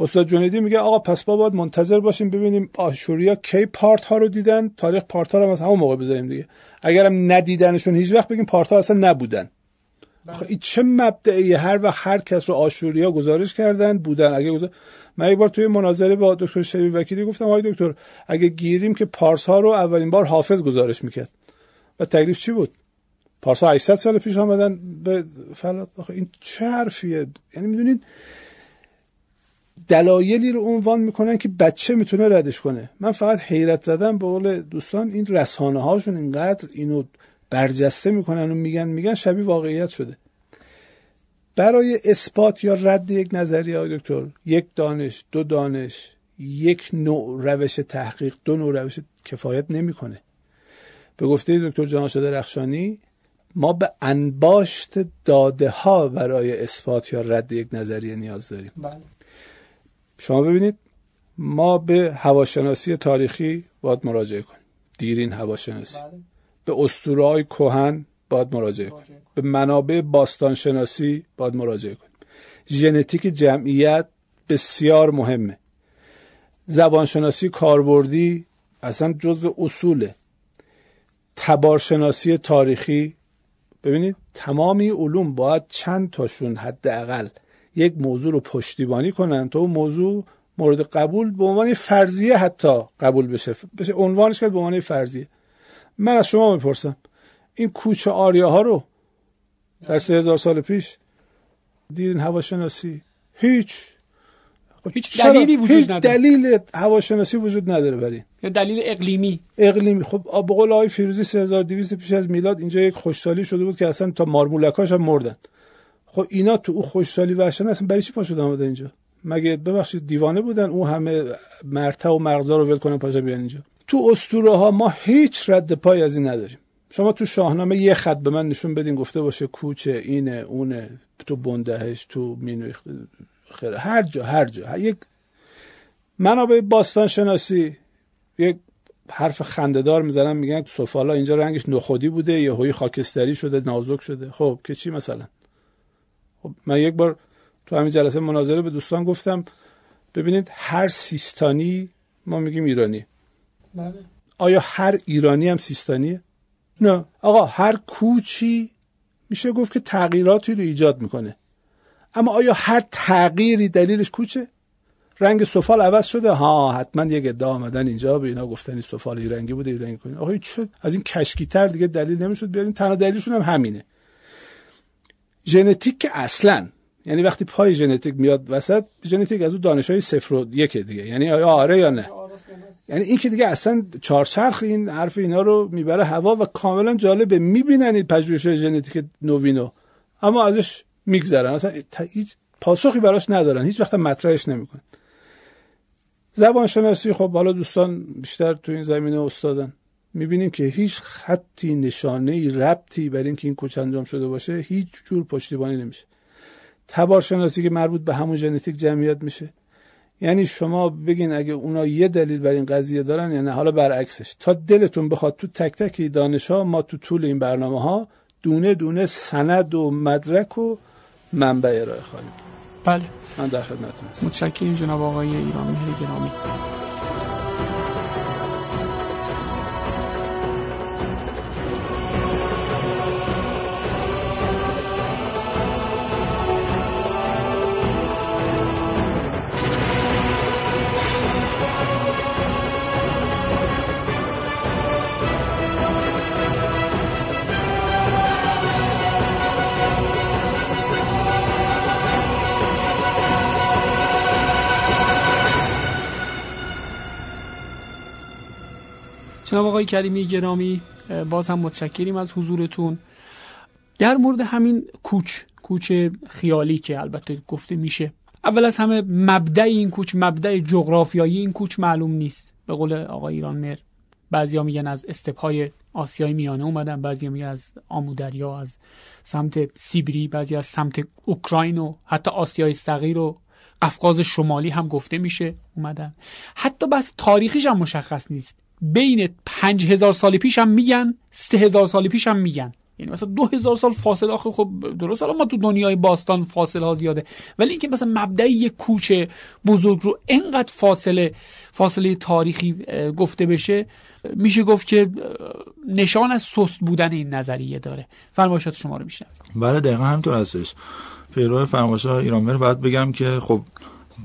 استاد جنیدی میگه آقا پس ما باید منتظر باشیم ببینیم آشوریا کی پارت ها رو دیدن. تاریخ پارت ها رو از همون موقع بذاریم دیگه. اگرم ندیدنشون هیچ وقت بگیم پارت ها اصلا نبودن. این چه مبدعی هر وقت هر کس رو آشوریا گزارش کردن بودن. اگه گزار... من یک بار توی مناظره با دکتر شریف وکیلی گفتم آقای دکتر اگه گیریم که پارس ها رو اولین بار حافظ گزارش می‌کرد. و تکلیف چی بود؟ پارس ها 800 سال پیش آمدن به فلات. این چه حرفیه؟ یعنی می‌دونید دلایلی رو عنوان می‌کنن که بچه می‌تونه ردش کنه. من فقط حیرت زدم به قول دوستان این رسانه هاشون اینقدر اینو برجسته می‌کنن و میگن میگن شبیه واقعیت شده. برای اثبات یا رد یک نظریه های دکتر یک دانش دو دانش یک نوع روش تحقیق دو نوع روش کفایت نمی‌کنه. به گفته دکتر جهانشاه درخشانی ما به انباشت داده ها برای اثبات یا رد یک نظریه نیاز داریم. بله. شما ببینید ما به هواشناسی تاریخی باید مراجعه کنیم. دیرین هواشناسی. بله. به اسطوره های کهن باید مراجعه کنیم. به منابع باستانشناسی باید مراجعه کنیم. ژنتیک جمعیت بسیار مهمه. زبانشناسی کاربردی اصلا جزو اصوله. تبارشناسی تاریخی ببینید تمامی علوم باید چند تاشون حداقل یک موضوع رو پشتیبانی کنن تا اون موضوع مورد قبول به عنوان فرضیه حتی قبول بشه. بشه عنوانش کرد به عنوان فرضیه. من از شما می‌پرسم. این کوچه آریا ها رو در سه هزار سال پیش دیدین هواشناسی؟ هیچ. خب هیچ؟ دلیلی وجود هیچ نداره. دلیل هواشناسی وجود نداره برای یا دلیل اقلیمی. اقلیمی. خب به قول آقای فیروزی 3200 پیش از میلاد اینجا یک خوشسالی شده بود که اصلا تا مارمولکاش هم مردن. خب اینا تو او خوشسالی وحشن اصلا برای چی پا شده آمده اینجا؟ مگه ببخشید دیوانه بودن؟ او همه مرتع و مغزا رو ول کنن پاشا بیان اینجا. تو اسطوره ها ما هیچ رد پای از این نداریم. شما تو شاهنامه یه خط به من نشون بدین گفته باشه کوچه اینه اونه تو بندهش تو مینوی خیر هر جا هر جا. یک منابع باستان شناسی یک حرف خندهدار می‌زنن میگن سفالا اینجا رنگش نخودی بوده یه هوی خاکستری شده نازک شده. خب که چی مثلا؟ خب من یک بار تو همین جلسه مناظره به دوستان گفتم ببینید هر سیستانی ما میگیم ایرانی. بله. آیا هر ایرانی هم سیستانیه؟ نه. آقا هر کوچی میشه گفت که تغییراتی رو ایجاد می‌کنه. اما آیا هر تغییری دلیلش کوچه؟ رنگ سفال عوض شده؟ ها حتما یک ادعا آمدن اینجا به اینا گفتن سفال رنگی بوده این رنگی کنید آقا چه؟ از این کشکیتر دیگه دلیل نمی‌شد بیارین تنها دلیلشون هم همینه. ژنتیک که اصلا یعنی وقتی پای ژنتیک میاد وسط ژنتیک از اون دانشهای صفر و یکه دیگه. یعنی آیا آره یا نه؟ یعنی این که دیگه اصلا چارچرخ این حرف اینا رو می‌بره هوا و کاملا جالبه. می‌بینن این پژوهش ژنتیک نوینو اما ازش میگذرن. اصلا هیچ پاسخی براش ندارن. هیچ وقت مطرحش نمی‌کنن. زبان شناسی خب حالا دوستان بیشتر تو این زمینه استادن. می‌بینیم که هیچ خطی نشانه ای ربطی بر اینکه این کوچ انجام شده باشه هیچ جور پشتیبانی نمیشه. تبار شناسی که مربوط به همون ژنتیک جمعیت میشه. یعنی شما بگین اگه اونا یه دلیل بر این قضیه دارن یعنی حالا برعکسش. تا دلتون بخواد تو تک تک دانش ها ما تو طول این برنامه ها دونه دونه سند و مدرک و منبع ارائه خواهیم. بله. من در خدمتتون هستم. متشکرم جناب آقای ایران مهر گرامی. جناب آقای کریمی گرامی باز هم متشکریم از حضورتون. در مورد همین کوچ کوچ خیالی که البته گفته میشه. اول از همه مبدع این کوچ مبدع جغرافیایی این کوچ معلوم نیست. به قول آقای ایران مر بعضیا میگن از استپهای آسیای میانه اومدن بعضیا میگن از آمودریا از سمت سیبری بعضی از سمت اوکراین و حتی آسیای صغیر و قفقاز شمالی هم گفته میشه اومدن. حتی بس تاریخیش هم مشخص نیست. بین پنج هزار سال پیش هم میگن سه هزار سال پیش هم میگن. یعنی مثلا دو هزار سال فاصله آخه خب درست الان ما تو دنیای باستان فاصله ها زیاده. ولی اینکه مثلا مبدعی یک کوچه بزرگ رو انقدر فاصله فاصله تاریخی گفته بشه میشه گفت که نشان از سست بودن این نظریه داره. فرمایشات شما رو میشنم بله دقیقا همینطور هستش. پیرو فرمایشات ایرانمر باید بگم که خب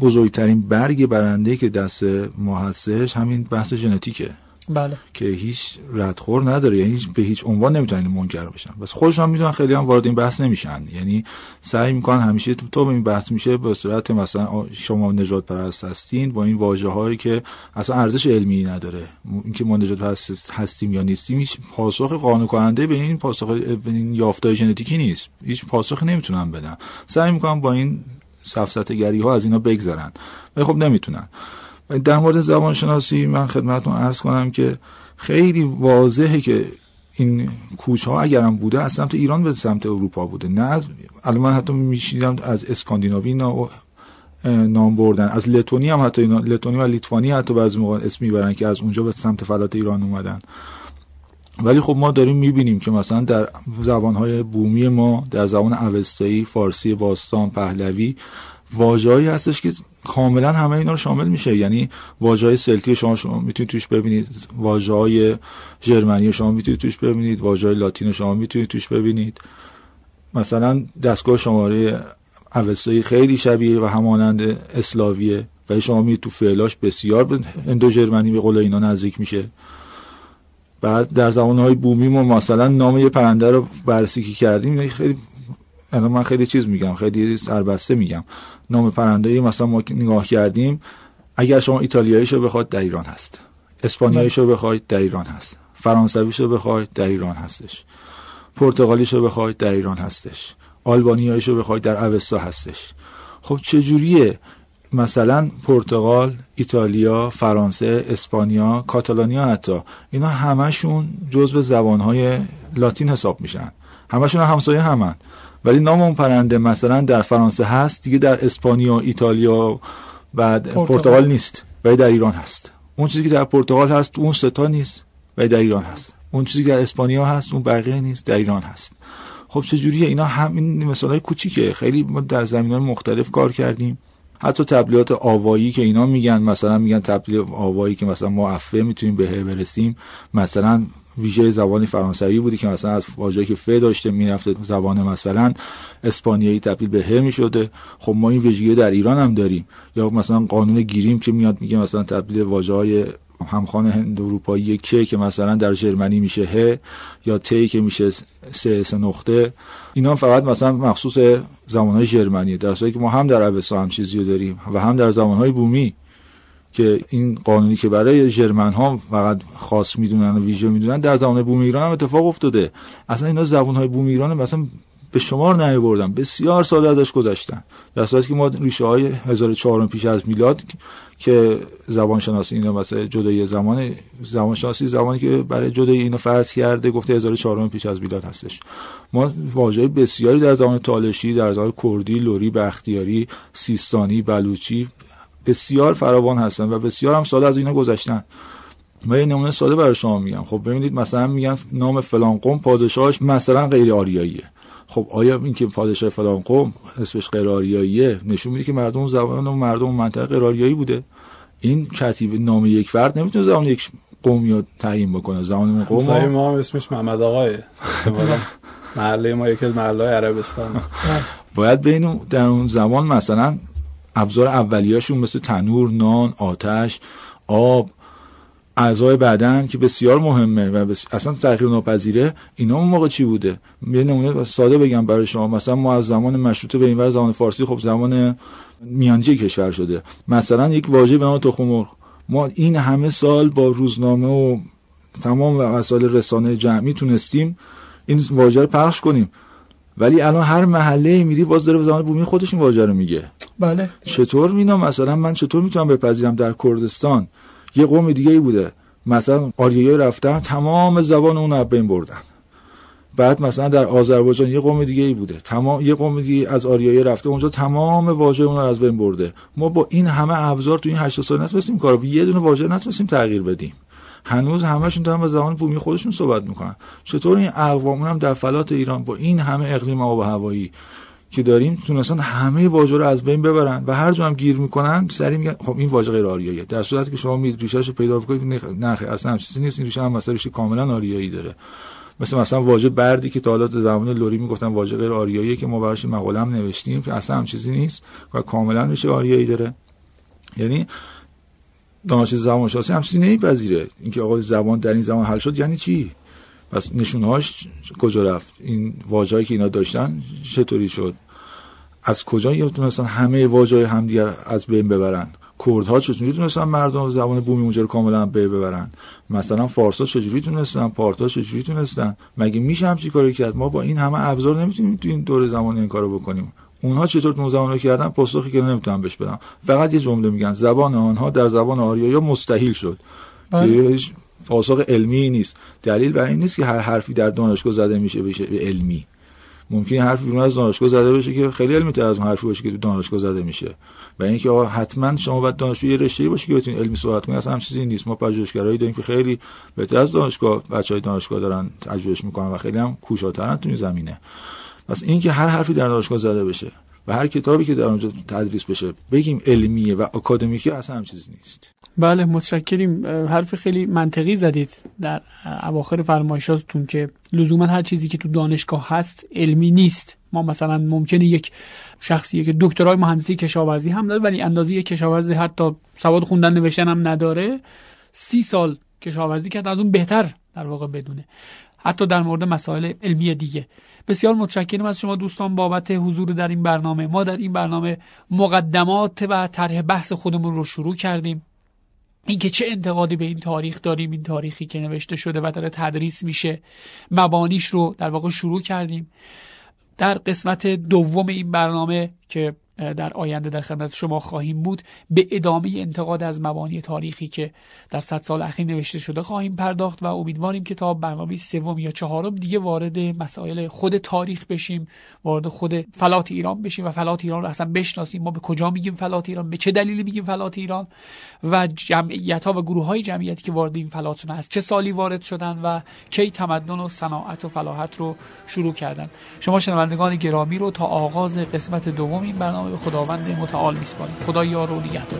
بزرگترین برگ برنده که دست ما هستش همین بحث ژنتیکه. بله. که هیچ ردخور نداره یعنی به هیچ عنوان نمی‌تونن منکر بشن. بس خودشون می‌دونن خیلی هم وارد این بحث نمیشن. یعنی سعی می‌کنن همیشه تو تو این بحث میشه به صورت مثلا شما نجات پرست هستین با این واژه هایی که اصلا ارزش علمی نداره. اینکه ما نجات پرست هستیم یا نیستیم هیچ پاسخ قانع کننده به این پاسخ به این یافتای ژنتیکی نیست. هیچ پاسخی نمی‌تونن بدن. سعی می‌کنن با این سفسطگری ها از اینا بگذرن ولی خب نمی‌تونن. در مورد زبان شناسی من خدمتتون عرض کنم که خیلی واضحه که این کوچ ها اگرم بوده از سمت ایران به سمت اروپا بوده. نه از الان من حتی میشیدم از اسکاندیناوی نام بردن. از لتونی هم حتی لتونی و لیتوانی حتی بعضی موقع اسم می‌برن که از اونجا به سمت فلات ایران اومدن. ولی خب ما داریم می‌بینیم که مثلا در زبانهای بومی ما در زبان اوستایی فارسی باستان پهلوی واژه‌ای هستش که کاملا همه اینا رو شامل میشه. یعنی واژه‌های سلتی شما شما می‌تونید توش ببینید واژه‌های ژرمنی شما می‌تونید توش ببینید واژه‌های لاتین شما می‌تونید توش ببینید. مثلا دستگاه شماره اوستایی خیلی شبیه و همانند اسلاویه و شما میید تو فعلاش بسیار اندو ژرمنی به قول اینا نزدیک میشه. بعد در های بومی ما مثلا نام یه پرنده رو بررسی کردیم یعنی خیلی الان من خیلی چیز میگم خیلی سربسته میگم. نام پرنده مثلا ما نگاه کردیم اگر شما ایتالیاییشو بخواید در ایران هست. اسپانیاییشو بخواید در ایران هست. فرانسویشو بخواید در ایران هستش. پرتغالیشو بخواید در ایران هستش. آلبانیاییشو بخواید در اوستا هستش. خب چجوریه؟ مثلا پرتغال، ایتالیا، فرانسه، اسپانیا، کاتالانیا حتی. اینا همشون جزء زبانهای لاتین حساب میشن. همشون همسایه همن. ولی نام اون پرنده مثلا در فرانسه هست دیگه در اسپانیا ایتالیا و پرتغال. نیست ولی در ایران هست. اون چیزی که در پرتغال هست اون ستا نیست ولی در ایران هست. اون چیزی که در اسپانیا هست اون بقیه نیست در ایران هست. خب چجوریه؟ اینا همین مثال های کوچیکه. خیلی ما در زمین مختلف کار کردیم. حتی تبلیغات آوایی که اینا میگن مثلا میگن تبلیغ آوایی که مثلا ما افه می‌تونیم به برسیم مثلا ویژه زبانی فرانسوی بودی که مثلا از واژه‌ای که ف داشته می‌رفته زبان مثلا اسپانیایی تبدیل به ه می‌شده. خب ما این ویژگی در ایران هم داریم. یا مثلا قانون گیریم که میاد میگه مثلا تبدیل واژه‌های همخوان هند اروپایی که که مثلا در ژرمنی میشه ه یا تی که میشه سه سه نقطه. اینا فقط مثلا مخصوص زمانهای ژرمنی در که ما هم در اوستا هم چیزی داریم و هم در زمانهای بومی که این قانونی که برای ژرمن ها فقط خاص می‌دونن و ویژه می‌دونن در زمان بومی ایران هم اتفاق افتاده. اصلا اینا زبان های بومی ایران مثلا به شمار نمی بردن بسیار ساده ازش گذشتن. در صورتی که ما ریشه های 1004 پیش از میلاد که زبان شناسی اینا مثلا جدای زمان زبان شناسی زمانی که برای جدای اینو فرض کرده گفته 1004 پیش از میلاد هستش. ما واژه بسیاری در زمان تالشی در زمان کردی لوری بختیاری سیستانی بلوچی بسیار فراوان هستن و بسیار هم ساده از اینا گذشتن. من یه نمونه ساده برای شما میگم. خب ببینید مثلا میگن نام فلان قوم پادشاهش مثلا غیر آریاییه. خب آیا این که پادشاه فلان قوم اسمش غیر آریاییه نشون میده که مردم زبان و مردم منطقه غیر آریایی بوده؟ این کتیب نام یک فرد نمی‌تونه زبان یک قومی رو تعیین بکنه. زبان اون قوم ما هم اسمش محمد آقای محله ما یکی از محله عربستان. باید بین در اون زمان مثلا ابزار اولیاشون مثل تنور، نان، آتش، آب اعضای بدن که بسیار مهمه و بس... اصلا تغییر ناپذیره اینا اون موقع چی بوده؟ یه نمونه ساده بگم برای شما. مثلا ما از زمان مشروطه به اینور زمان فارسی خب زمان میانجی کشور شده. مثلا یک واژه به نام تخم مرغ. ما این همه سال با روزنامه و تمام وسایل رسانه جمعی تونستیم این واژه رو پخش کنیم. ولی الان هر محله میری باز داره به زمان بومی خودش این واژه رو میگه. بله. چطور مینا مثلا من چطور می‌تونم بپذیرم در کردستان؟ یه قوم دیگه ای بوده. مثلا آریایی رفتن تمام زبان اون رو بین بردن. بعد مثلا در آذربایجان یه قوم دیگه ای بوده. تمام یه قوم دیگه از آریایی رفته اونجا تمام واژه اون رو از بین برده. ما با این همه ابزار تو این 8 سال نتونستیم کارو یه دونه واژه نتونستیم تغییر بدیم. هنوز همشون دارن به زبان بومی خودشون صحبت می‌کنن. چطور این اقوام هم در فلات ایران با این همه اقلیم آب و هوایی که داریم تونستن همه واژه رو از بین ببرن و هر جا هم گیر می‌کنن سری میگن خب این واژه غیر آریاییه. در صورتی که شما میید ریشه‌اشو پیدا بکنید نه اصلا هم چیزی نیست. این ریشه هم مثلا ریشه کاملا آریایی داره. مثل مثلا واژه بردی که تا حالا زمان لوری می‌گفتن واژه غیر آریایی که ما براش مقاله هم نوشتیم که اصلا هم چیزی نیست و کاملا ریشه آریایی داره. یعنی دانش زبان شناسی همچین نمیپذیره. اینکه آقا زبان در این زمان حل شد یعنی چی؟ پس نشونهاش کجا رفت؟ این واژه‌ای که اینا داشتن چطوری شد؟ از کجا تونستن همه واژه همدیگر از بین ببرن؟ کردها چطوری تونستن مردم زبان بومی اونجا رو کاملا بین ببرن؟ مثلا فارسا چجوری تونستن؟ پارتا چجوری تونستن؟ مگه میشه همچی کاری کرد؟ ما با این همه ابزار نمی‌تونیم تو این دور زمان این کارو بکنیم. اونها چطور اون زمان رو کردن؟ پاسخی که نمی‌تونم بهش بدم. فقط یه جمله میگن زبان آنها در زبان آریایا مستحیل شد. بله. پاسخ علمی نیست. دلیل بر این نیست که هر حرفی در دانشگاه زده میشه بشه علمی. ممکن حرفی بیرون از دانشگاه زده بشه که خیلی علمی تر از اون حرفی باشه که تو دانشگاه زده میشه. و اینکه آقا حتما شما باید دانشجو یه رشته‌ای باشه که بتونید علمی صحبت کنید اصلا هم چیزی نیست. ما پژوهشگرایی داریم که خیلی بهتر از دانشگاه بچهای دانشگاه دارن پژوهش می‌کنن و خیلی هم کوشاترن تو زمینه. پس اینکه هر حرفی در دانشگاه زده بشه و هر کتابی که در اونجا تدریس بشه بگیم علمیه و اکادمیکی اصلا هم چیزی نیست. بله متشکریم. حرف خیلی منطقی زدید در اواخر فرمایشاتتون که لزوما هر چیزی که تو دانشگاه هست علمی نیست. ما مثلا ممکنه یک شخصی که دکترای مهندسی کشاورزی هم داره ولی اندازه کشاورزی حتی سواد خوندن نوشتن هم نداره. سی سال کشاورزی کرد از اون بهتر در واقع بدونه. حتی در مورد مسائل علمی دیگه. بسیار متشکرم از شما دوستان بابت حضور در این برنامه. ما در این برنامه مقدمات و طرح بحث خودمون رو شروع کردیم. اینکه چه انتقادی به این تاریخ داریم این تاریخی که نوشته شده و داره تدریس میشه. مبانیش رو در واقع شروع کردیم. در قسمت دوم این برنامه که در آینده در خدمت شما خواهیم بود به ادامه انتقاد از مبانی تاریخی که در صد سال اخیر نوشته شده خواهیم پرداخت و امیدواریم که تا برنامه سوم یا چهارم دیگه وارد مسائل خود تاریخ بشیم وارد خود فلات ایران بشیم و فلات ایران رو اصلا بشناسیم. ما به کجا میگیم فلات ایران؟ به چه دلیلی میگیم فلات ایران؟ و جمعیت ها و گروه های جمعیتی که وارد این فلات شدن از چه سالی وارد شدن و کی تمدن و صناعت و فلاحت رو شروع کردن؟ شما شنوندگان گرامی رو تا آغاز قسمت دوم این برنامه به خداوند متعال میسپاریم خدا یار و نگهدار